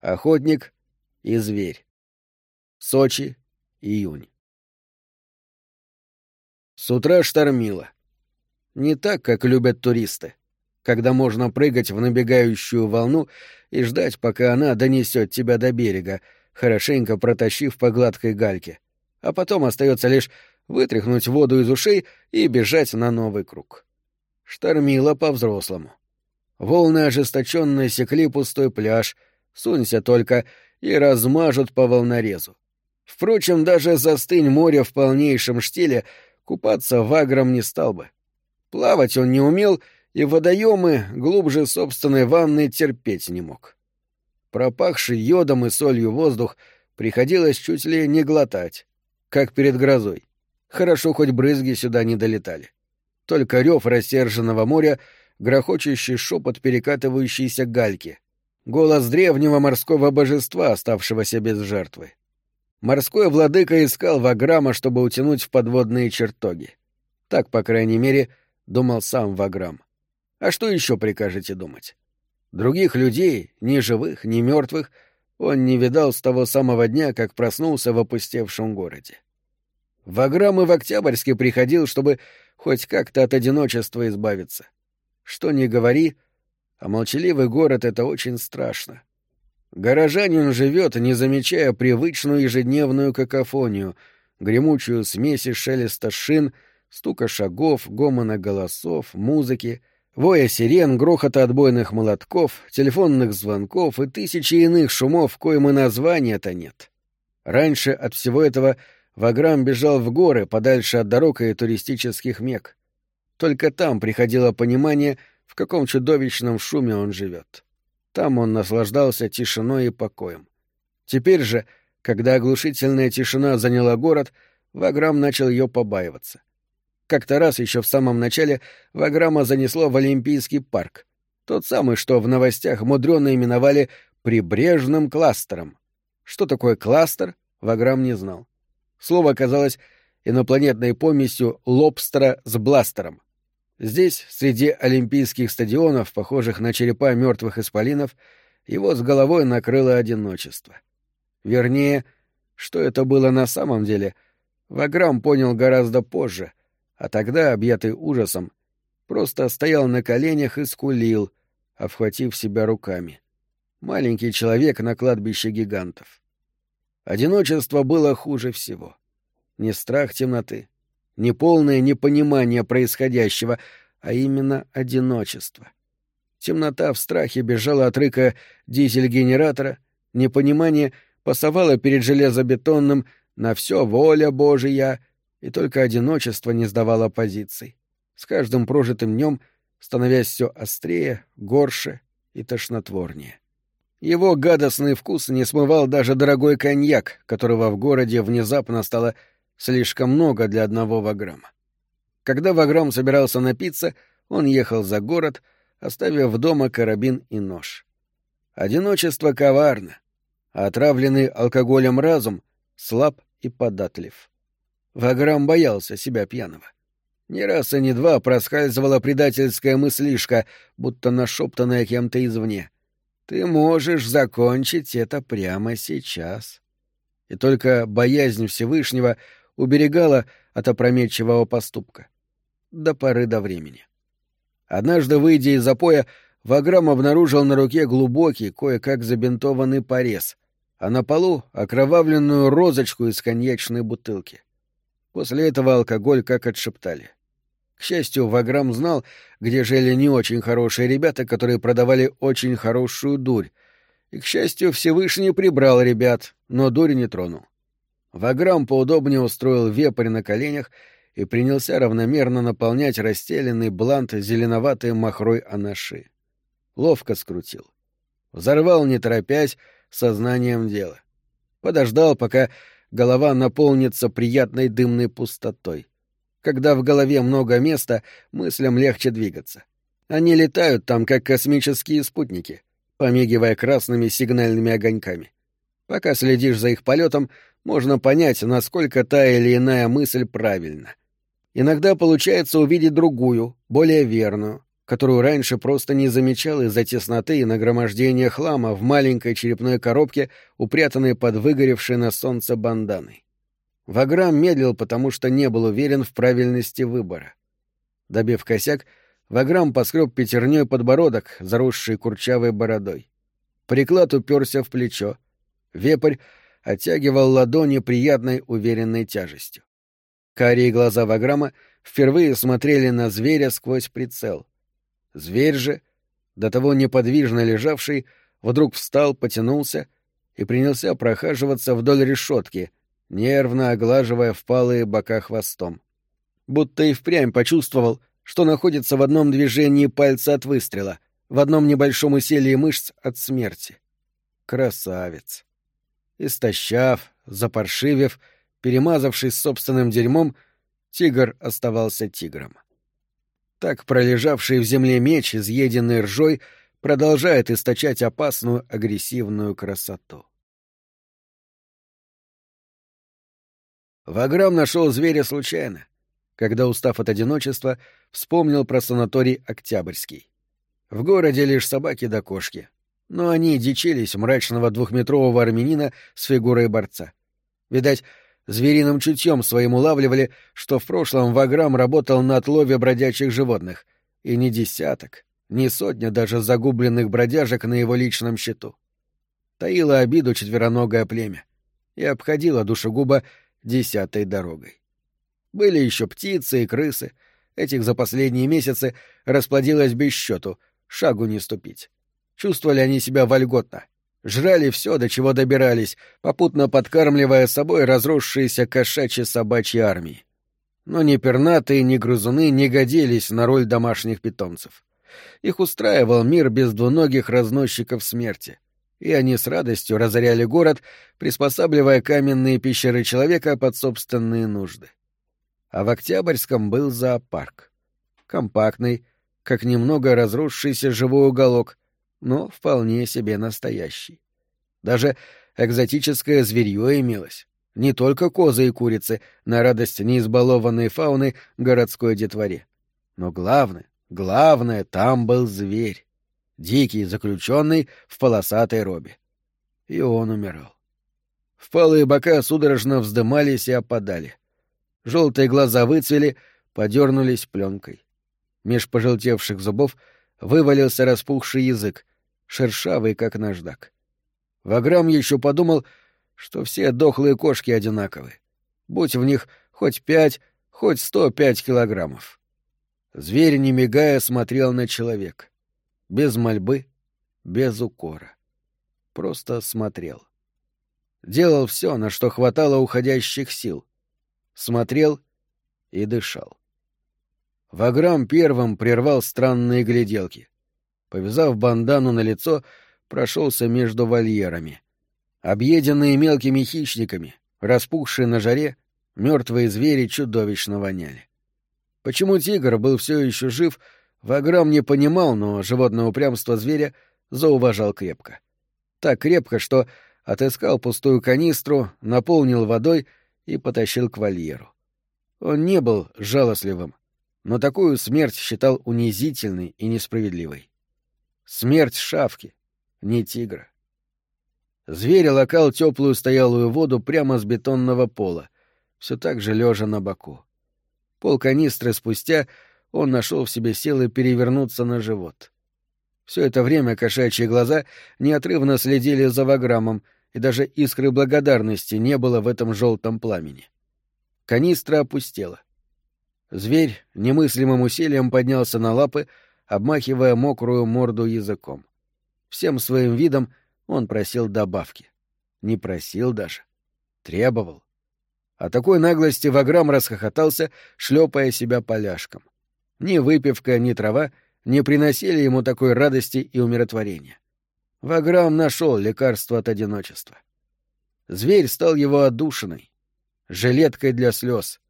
Охотник и зверь. Сочи, июнь. С утра штормило. Не так, как любят туристы, когда можно прыгать в набегающую волну и ждать, пока она донесет тебя до берега, хорошенько протащив по гладкой гальке, а потом остается лишь вытряхнуть воду из ушей и бежать на новый круг. Штормило по-взрослому. Волны ожесточенно секли пустой пляж, сунься только, и размажут по волнорезу. Впрочем, даже застынь море в полнейшем штиле, купаться вагром не стал бы. Плавать он не умел, и водоемы глубже собственной ванны терпеть не мог. Пропахший йодом и солью воздух приходилось чуть ли не глотать, как перед грозой. Хорошо, хоть брызги сюда не долетали. Только рев рассерженного моря, грохочущий шепот перекатывающейся гальки, голос древнего морского божества, оставшегося без жертвы. Морской владыка искал Ваграма, чтобы утянуть в подводные чертоги. Так, по крайней мере, думал сам Ваграм. А что еще прикажете думать? Других людей, ни живых, ни мертвых, он не видал с того самого дня, как проснулся в опустевшем городе. Ваграм и в Октябрьске приходил, чтобы хоть как-то от одиночества избавиться. Что ни говори, а молчаливый город — это очень страшно. Горожанин живет, не замечая привычную ежедневную какофонию, гремучую смесь шелеста шин, стука шагов, гомона голосов, музыки, воя сирен, грохота отбойных молотков, телефонных звонков и тысячи иных шумов, коим и названия-то нет. Раньше от всего этого Ваграм бежал в горы, подальше от дорог и туристических мек. Только там приходило понимание, в каком чудовищном шуме он живет. Там он наслаждался тишиной и покоем. Теперь же, когда оглушительная тишина заняла город, Ваграм начал ее побаиваться. Как-то раз еще в самом начале Ваграма занесло в Олимпийский парк. Тот самый, что в новостях мудренно именовали «прибрежным кластером». Что такое кластер, Ваграм не знал. Слово оказалось инопланетной помесью лобстера с бластером. Здесь, среди олимпийских стадионов, похожих на черепа мертвых исполинов, его с головой накрыло одиночество. Вернее, что это было на самом деле, Ваграм понял гораздо позже, а тогда, объятый ужасом, просто стоял на коленях и скулил, обхватив себя руками. Маленький человек на кладбище гигантов. Одиночество было хуже всего. Не страх темноты, не полное непонимание происходящего, а именно одиночество. Темнота в страхе бежала от рыка дизель-генератора, непонимание пасовало перед железобетонным «на все воля Божия», и только одиночество не сдавало позиций, с каждым прожитым днем становясь все острее, горше и тошнотворнее. Его гадостный вкус не смывал даже дорогой коньяк, которого в городе внезапно стало слишком много для одного ваграма. Когда ваграм собирался напиться, он ехал за город, оставив дома карабин и нож. Одиночество коварно, а отравленный алкоголем разум слаб и податлив. Ваграм боялся себя пьяного. Ни раз и ни два проскальзывала предательская мыслишка, будто нашептанная кем-то извне. «Ты можешь закончить это прямо сейчас». И только боязнь Всевышнего уберегала от опрометчивого поступка. До поры до времени. Однажды, выйдя из запоя, Ваграм обнаружил на руке глубокий, кое-как забинтованный порез, а на полу — окровавленную розочку из коньячной бутылки. После этого алкоголь как отшептали. К счастью, Ваграм знал, где жили не очень хорошие ребята, которые продавали очень хорошую дурь. И, к счастью, Всевышний прибрал ребят, но дурь не тронул. Ваграм поудобнее устроил вепрь на коленях и принялся равномерно наполнять расстеленный блант зеленоватой махрой анаши. Ловко скрутил. Взорвал, не торопясь, сознанием дела. Подождал, пока голова наполнится приятной дымной пустотой. Когда в голове много места, мыслям легче двигаться. Они летают там, как космические спутники, помигивая красными сигнальными огоньками. Пока следишь за их полетом, можно понять, насколько та или иная мысль правильна. Иногда получается увидеть другую, более верную, которую раньше просто не замечал из-за тесноты и нагромождения хлама в маленькой черепной коробке, упрятанной под выгоревшей на солнце банданой. Ваграм медлил, потому что не был уверен в правильности выбора. Добив косяк, Ваграм поскреб пятерней подбородок, заросший курчавой бородой. Приклад уперся в плечо. Вепрь оттягивал ладони приятной уверенной тяжестью. Карие глаза Ваграма впервые смотрели на зверя сквозь прицел. Зверь же, до того неподвижно лежавший, вдруг встал, потянулся и принялся прохаживаться вдоль решетки, нервно оглаживая впалые бока хвостом. Будто и впрямь почувствовал, что находится в одном движении пальца от выстрела, в одном небольшом усилии мышц от смерти. Красавец. Истощав, запаршивев, перемазавшись собственным дерьмом, тигр оставался тигром. Так пролежавший в земле меч, изъеденный ржой, продолжает источать опасную агрессивную красоту. Ваграм нашел зверя случайно, когда, устав от одиночества, вспомнил про санаторий Октябрьский. В городе лишь собаки да кошки, но они дичились мрачного двухметрового армянина с фигурой борца. Видать, звериным чутьем своим улавливали, что в прошлом Ваграм работал на отлове бродячих животных, и не десяток, не сотня даже загубленных бродяжек на его личном счету. Таило обиду четвероногое племя и обходило душегуба десятой дорогой. Были еще птицы и крысы, этих за последние месяцы расплодилось без счету, шагу не ступить. Чувствовали они себя вольготно, Жрали все, до чего добирались, попутно подкармливая собой разросшиеся кошачьи собачьи армии. Но ни пернатые, ни грызуны не годились на роль домашних питомцев. Их устраивал мир без двуногих разносчиков смерти, и они с радостью разоряли город, приспосабливая каменные пещеры человека под собственные нужды. А в Октябрьском был зоопарк. Компактный, как немного разросшийся живой уголок, но вполне себе настоящий. Даже экзотическое зверье имелось. Не только козы и курицы, на радость неизбалованной фауны городской детворе. Но главное, главное, там был зверь. Дикий, заключенный в полосатой робе. И он умирал. Впалые бока судорожно вздымались и опадали. Желтые глаза выцвели, подернулись пленкой. Меж пожелтевших зубов вывалился распухший язык, шершавый, как наждак. Ваграм еще подумал, что все дохлые кошки одинаковы. Будь в них хоть пять, хоть сто пять килограммов. Зверь, не мигая, смотрел на человека. Без мольбы, без укора. Просто смотрел. Делал все, на что хватало уходящих сил. Смотрел и дышал. Ваграм первым прервал странные гляделки повязав бандану на лицо, прошелся между вольерами. Объеденные мелкими хищниками, распухшие на жаре, мертвые звери чудовищно воняли. Почему тигр был все еще жив, Ваграм не понимал, но животное упрямство зверя зауважал крепко. Так крепко, что отыскал пустую канистру, наполнил водой и потащил к вольеру. Он не был жалостливым, но такую смерть считал унизительной и несправедливой. Смерть шавки, не тигра. Зверь локал теплую стоялую воду прямо с бетонного пола, все так же лежа на боку. Пол канистры спустя он нашел в себе силы перевернуться на живот. Все это время кошачьи глаза неотрывно следили за ваграммом, и даже искры благодарности не было в этом желтом пламени. Канистра опустела. Зверь немыслимым усилием поднялся на лапы, обмахивая мокрую морду языком. Всем своим видом он просил добавки. Не просил даже. Требовал. О такой наглости Ваграм расхохотался, шлепая себя поляшком. Ни выпивка, ни трава не приносили ему такой радости и умиротворения. Ваграм нашел лекарство от одиночества. Зверь стал его отдушиной, жилеткой для слез,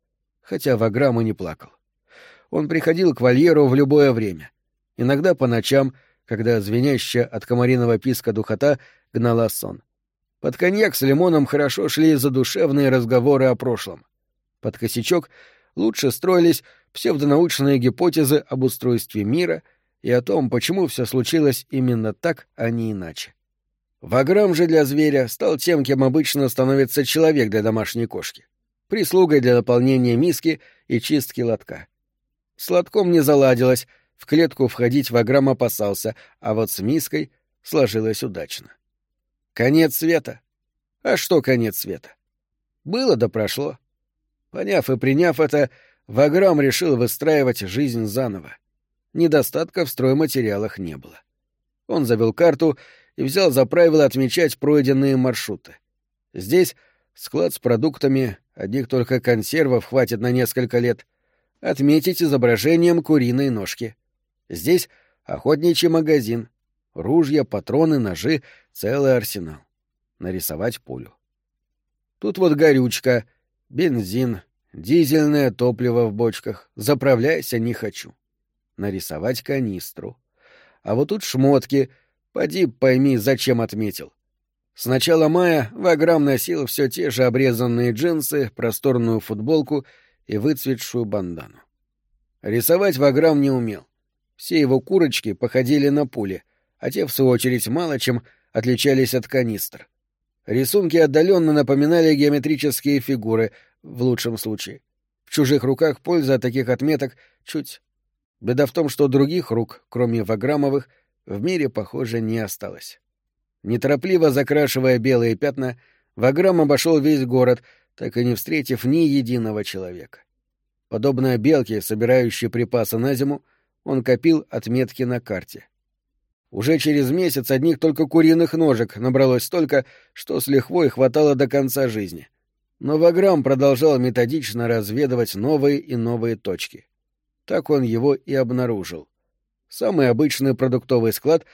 хотя Ваграм и не плакал. Он приходил к вольеру в любое время, иногда по ночам, когда звенящая от комариного писка духота гнала сон. Под коньяк с лимоном хорошо шли задушевные разговоры о прошлом. Под косячок лучше строились псевдонаучные гипотезы об устройстве мира и о том, почему все случилось именно так, а не иначе. Ваграм же для зверя стал тем, кем обычно становится человек для домашней кошки. Прислугой для наполнения миски и чистки лотка. С лотком не заладилось, в клетку входить Ваграм опасался, а вот с миской сложилось удачно. Конец света. А что конец света? Было да прошло. Поняв и приняв это, Ваграм решил выстраивать жизнь заново. Недостатка в стройматериалах не было. Он завел карту и взял за правило отмечать пройденные маршруты. Здесь склад с продуктами, одних только консервов хватит на несколько лет, отметить изображением куриной ножки. Здесь охотничий магазин, ружья, патроны, ножи, целый арсенал. Нарисовать пулю. Тут вот горючка, бензин, дизельное топливо в бочках. Заправляйся не хочу. Нарисовать канистру. А вот тут шмотки — Поди пойми, зачем отметил. С начала мая Ваграм носил все те же обрезанные джинсы, просторную футболку и выцветшую бандану. Рисовать Ваграм не умел. Все его курочки походили на пули, а те, в свою очередь, мало чем отличались от канистр. Рисунки отдаленно напоминали геометрические фигуры, в лучшем случае. В чужих руках польза от таких отметок чуть. Беда в том, что других рук, кроме Ваграмовых, в мире, похоже, не осталось. Неторопливо закрашивая белые пятна, Ваграм обошел весь город, так и не встретив ни единого человека. Подобно белке, собирающей припасы на зиму, он копил отметки на карте. Уже через месяц одних только куриных ножек набралось столько, что с лихвой хватало до конца жизни. Но Ваграм продолжал методично разведывать новые и новые точки. Так он его и обнаружил. Самый обычный продуктовый склад,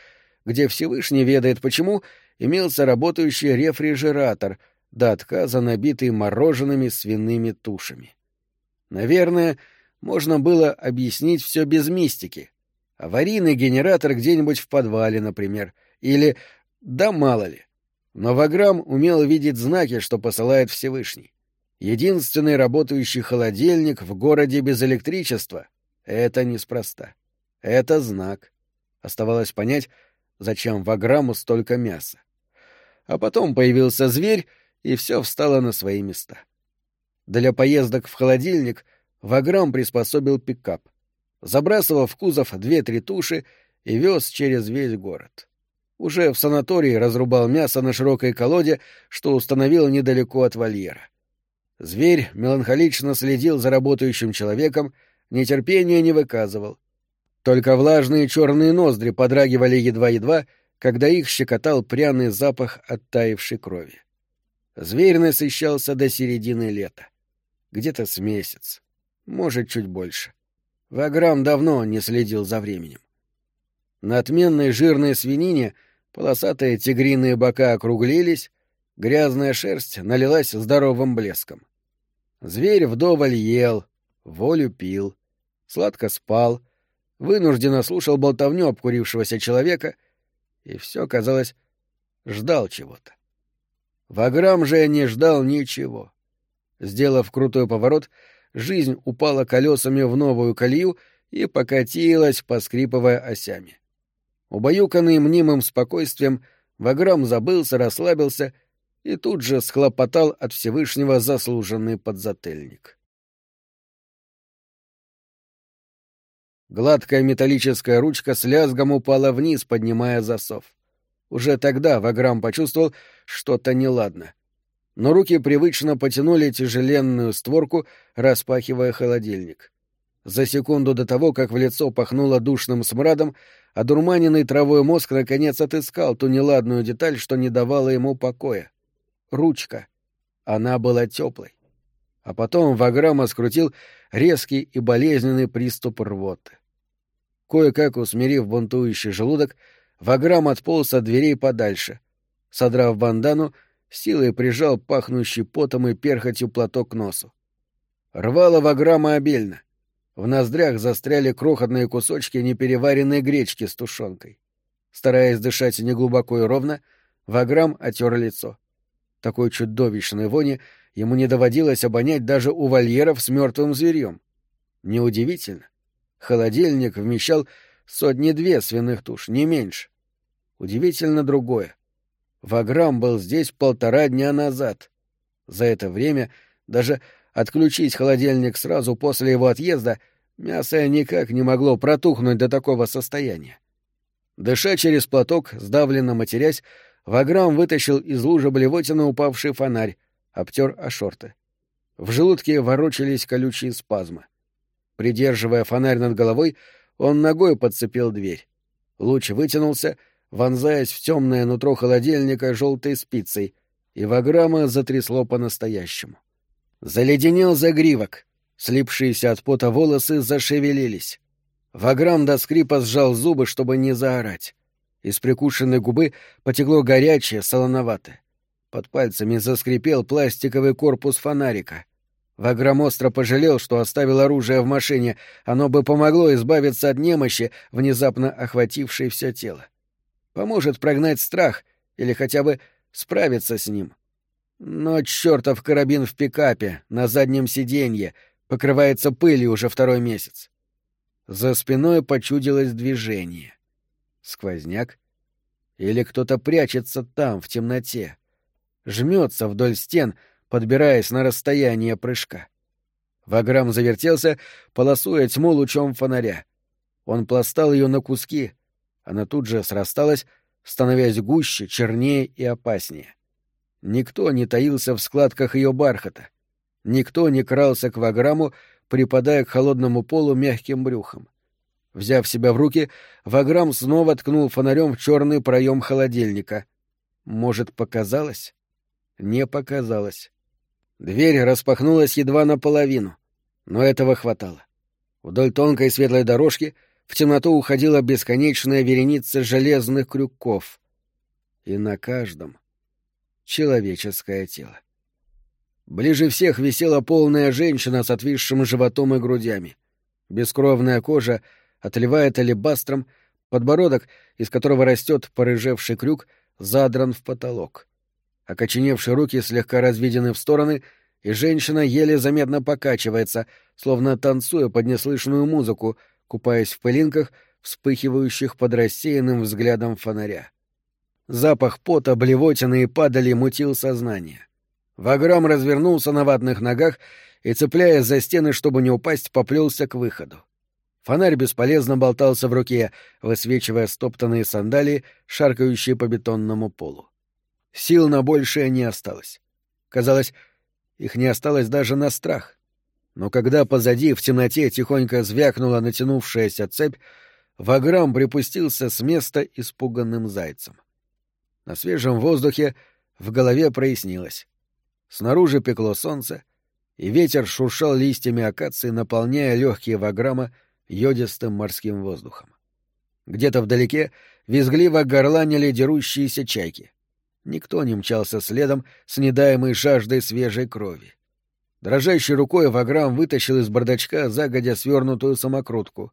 где Всевышний ведает почему, имелся работающий рефрижератор, до отказа набитый мороженными свиными тушами. Наверное, можно было объяснить все без мистики. Аварийный генератор где-нибудь в подвале, например, или... да мало ли. Но Ваграм умел видеть знаки, что посылает Всевышний. Единственный работающий холодильник в городе без электричества — это неспроста. Это знак. Оставалось понять, зачем Ваграму столько мяса. А потом появился зверь, и все встало на свои места. Для поездок в холодильник Ваграм приспособил пикап. Забрасывал в кузов две-три туши и вез через весь город. Уже в санатории разрубал мясо на широкой колоде, что установил недалеко от вольера. Зверь меланхолично следил за работающим человеком, нетерпения не выказывал. Только влажные черные ноздри подрагивали едва-едва, когда их щекотал пряный запах оттаившей крови. Зверь насыщался до середины лета. Где-то с месяц. Может, чуть больше. Ваграм давно не следил за временем. На отменной жирной свинине полосатые тигриные бока округлились, грязная шерсть налилась здоровым блеском. Зверь вдоволь ел, волю пил, сладко спал — вынужденно слушал болтовню обкурившегося человека и все, казалось, ждал чего-то. Ваграм же не ждал ничего. Сделав крутой поворот, жизнь упала колесами в новую колею и покатилась, поскрипывая осями. Убаюканный мнимым спокойствием, Ваграм забылся, расслабился и тут же схлопотал от Всевышнего заслуженный подзатыльник. Гладкая металлическая ручка с лязгом упала вниз, поднимая засов. Уже тогда Ваграм почувствовал что-то неладно. Но руки привычно потянули тяжеленную створку, распахивая холодильник. За секунду до того, как в лицо пахнуло душным смрадом, одурманенный травой мозг наконец отыскал ту неладную деталь, что не давала ему покоя. Ручка. Она была теплой. А потом Ваграма скрутил резкий и болезненный приступ рвоты. Кое-как усмирив бунтующий желудок, Ваграм отполз от дверей подальше. Содрав бандану, силой прижал пахнущий потом и перхотью платок к носу. Рвало Ваграма обильно. В ноздрях застряли крохотные кусочки непереваренной гречки с тушенкой. Стараясь дышать неглубоко и ровно, Ваграм отер лицо. Такой чудовищной вони ему не доводилось обонять даже у вольеров с мертвым зверьем. Неудивительно. Холодильник вмещал сотни-две свиных туш, не меньше. Удивительно другое. Ваграм был здесь полтора дня назад. За это время даже отключить холодильник сразу после его отъезда мясо никак не могло протухнуть до такого состояния. Дыша через платок, сдавленно матерясь, Ваграм вытащил из лужи блевотины упавший фонарь, обтер о шорты. В желудке ворочались колючие спазмы. Придерживая фонарь над головой, он ногой подцепил дверь. Луч вытянулся, вонзаясь в темное нутро холодильника желтой спицей, и Ваграма затрясло по-настоящему. Заледенел загривок. Слипшиеся от пота волосы зашевелились. Ваграм до скрипа сжал зубы, чтобы не заорать. Из прикушенной губы потекло горячее, солоноватое. Под пальцами заскрипел пластиковый корпус фонарика. Ваграм остро пожалел, что оставил оружие в машине, оно бы помогло избавиться от немощи, внезапно охватившей все тело. Поможет прогнать страх или хотя бы справиться с ним. Но чертов карабин в пикапе, на заднем сиденье, покрывается пылью уже второй месяц. За спиной почудилось движение. Сквозняк? Или кто-то прячется там, в темноте? Жмется вдоль стен, подбираясь на расстояние прыжка. Ваграм завертелся, полосуя тьму лучом фонаря. Он пластал ее на куски. Она тут же срасталась, становясь гуще, чернее и опаснее. Никто не таился в складках ее бархата. Никто не крался к Ваграму, припадая к холодному полу мягким брюхом. Взяв себя в руки, Ваграм снова ткнул фонарем в черный проем холодильника. Может, показалось? Не показалось. Дверь распахнулась едва наполовину, но этого хватало. Вдоль тонкой светлой дорожки в темноту уходила бесконечная вереница железных крюков. И на каждом — человеческое тело. Ближе всех висела полная женщина с отвисшим животом и грудями. Бескровная кожа отливает алебастром, подбородок, из которого растет порыжевший крюк, задран в потолок. Окоченевшие руки слегка разведены в стороны, и женщина еле заметно покачивается, словно танцуя под неслышную музыку, купаясь в пылинках, вспыхивающих под рассеянным взглядом фонаря. Запах пота, блевотины и падали мутил сознание. Ваграм развернулся на ватных ногах и, цепляясь за стены, чтобы не упасть, поплелся к выходу. Фонарь бесполезно болтался в руке, высвечивая стоптанные сандалии, шаркающие по бетонному полу. Сил на большее не осталось. Казалось, их не осталось даже на страх. Но когда позади в темноте тихонько звякнула натянувшаяся цепь, Ваграм припустился с места испуганным зайцем. На свежем воздухе в голове прояснилось. Снаружи пекло солнце, и ветер шуршал листьями акации, наполняя легкие ваграма йодистым морским воздухом. Где-то вдалеке визгливо горланили дерущиеся чайки. Никто не мчался следом с недаемой жаждой свежей крови. Дрожащей рукой Ваграм вытащил из бардачка загодя свернутую самокрутку.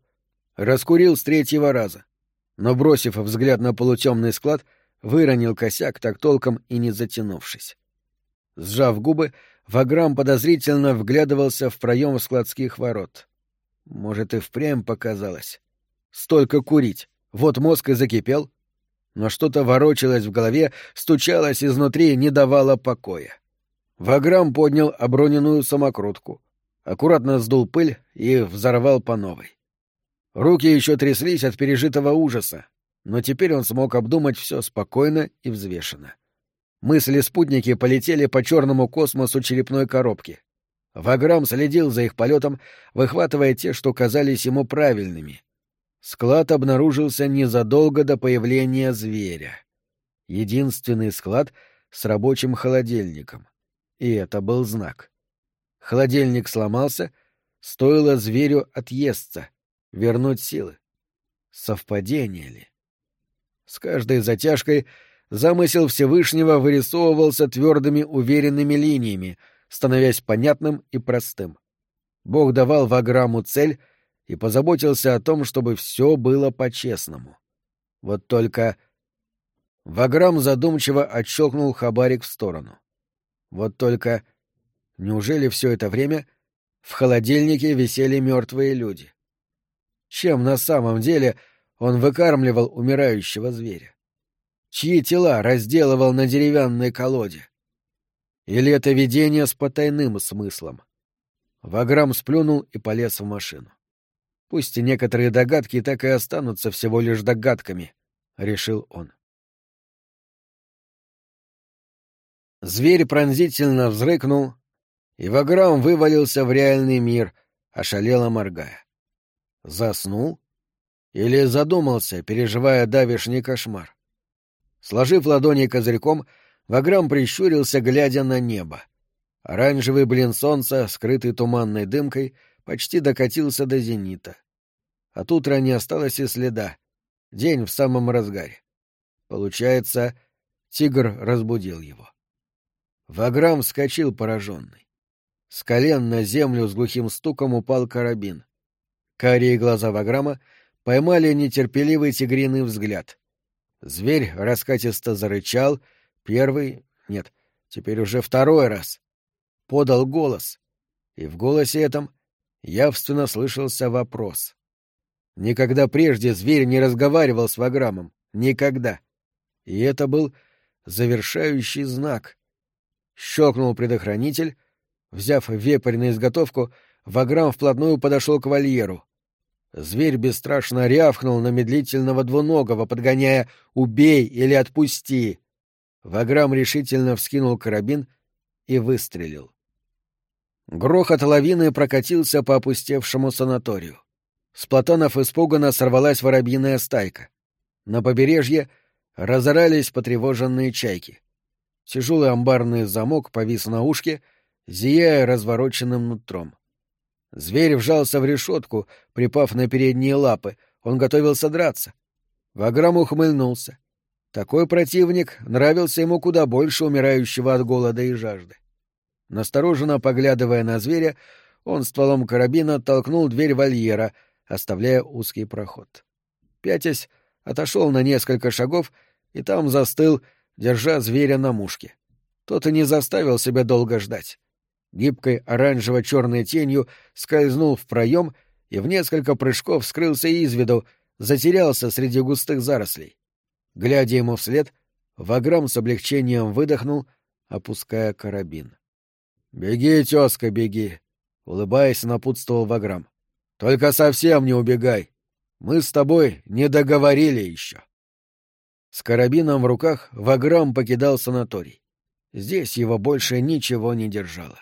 Раскурил с третьего раза. Но, бросив взгляд на полутемный склад, выронил косяк, так толком и не затянувшись. Сжав губы, Ваграм подозрительно вглядывался в проем складских ворот. Может, и впрямь показалось. Столько курить. Вот мозг и закипел. Но что-то ворочалось в голове, стучалось изнутри, не давало покоя. Ваграм поднял оброненную самокрутку, аккуратно сдул пыль и взорвал по новой. Руки еще тряслись от пережитого ужаса, но теперь он смог обдумать все спокойно и взвешенно. Мысли-спутники полетели по черному космосу черепной коробки. Ваграм следил за их полетом, выхватывая те, что казались ему правильными. Склад обнаружился незадолго до появления зверя. Единственный склад с рабочим холодильником. И это был знак. Холодильник сломался, стоило зверю отъесться, вернуть силы. Совпадение ли? С каждой затяжкой замысел Всевышнего вырисовывался твердыми уверенными линиями, становясь понятным и простым. Бог давал Ваграму цель и позаботился о том, чтобы все было по-честному. Вот только... Ваграм задумчиво отщелкнул хабарик в сторону. Вот только... Неужели все это время в холодильнике висели мертвые люди? Чем на самом деле он выкармливал умирающего зверя? Чьи тела разделывал на деревянной колоде? Или это видение с потайным смыслом? Ваграм сплюнул и полез в машину. Пусть и некоторые догадки так и останутся всего лишь догадками, — решил он. Зверь пронзительно взрыкнул, и Ваграм вывалился в реальный мир, ошалело моргая. Заснул? Или задумался, переживая давишний кошмар? Сложив ладони козырьком, Ваграм прищурился, глядя на небо. Оранжевый блин солнца, скрытый туманной дымкой, почти докатился до зенита. От утра не осталось и следа. День в самом разгаре. Получается, тигр разбудил его. Ваграм вскочил пораженный. С колен на землю с глухим стуком упал карабин. Карие глаза Ваграма поймали нетерпеливый тигриный взгляд. Зверь раскатисто зарычал, первый, нет, теперь уже второй раз. Подал голос, и в голосе этом явственно слышался вопрос. Никогда прежде зверь не разговаривал с Ваграмом. Никогда. И это был завершающий знак. Щелкнул предохранитель. Взяв вепрь на изготовку, Ваграм вплотную подошел к вольеру. Зверь бесстрашно рявкнул на медлительного двуногого, подгоняя «Убей или отпусти!». Ваграм решительно вскинул карабин и выстрелил. Грохот лавины прокатился по опустевшему санаторию. С платанов испуганно сорвалась воробьиная стайка. На побережье разорались потревоженные чайки. Тяжелый амбарный замок повис на ушке, зияя развороченным нутром. Зверь вжался в решетку, припав на передние лапы. Он готовился драться. Ваграм ухмыльнулся. Такой противник нравился ему куда больше умирающего от голода и жажды. Настороженно поглядывая на зверя, он стволом карабина толкнул дверь вольера, оставляя узкий проход. Пятясь, отошел на несколько шагов и там застыл, держа зверя на мушке. Тот и не заставил себя долго ждать гибкой оранжево-черной тенью скользнул в проем и в несколько прыжков скрылся из виду, затерялся среди густых зарослей. Глядя ему вслед, Ваграм с облегчением выдохнул, опуская карабин. — Беги, тезка, беги! — улыбаясь, напутствовал Ваграм. — Только совсем не убегай. Мы с тобой не договорили еще. С карабином в руках Ваграм покидал санаторий. Здесь его больше ничего не держало.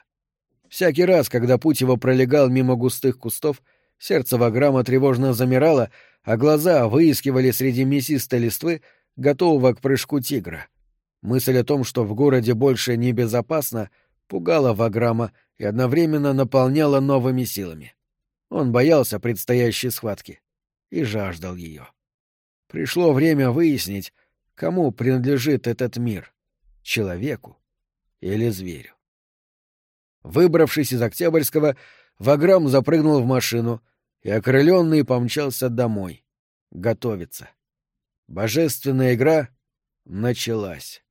Всякий раз, когда путь его пролегал мимо густых кустов, сердце Ваграма тревожно замирало, а глаза выискивали среди мясистой листвы готового к прыжку тигра. Мысль о том, что в городе больше небезопасно, пугала Ваграма и одновременно наполняла новыми силами. Он боялся предстоящей схватки и жаждал ее. Пришло время выяснить, кому принадлежит этот мир — человеку или зверю. Выбравшись из Октябрьского, Ваграм запрыгнул в машину и, окрыленный, помчался домой. Готовиться. Божественная игра началась.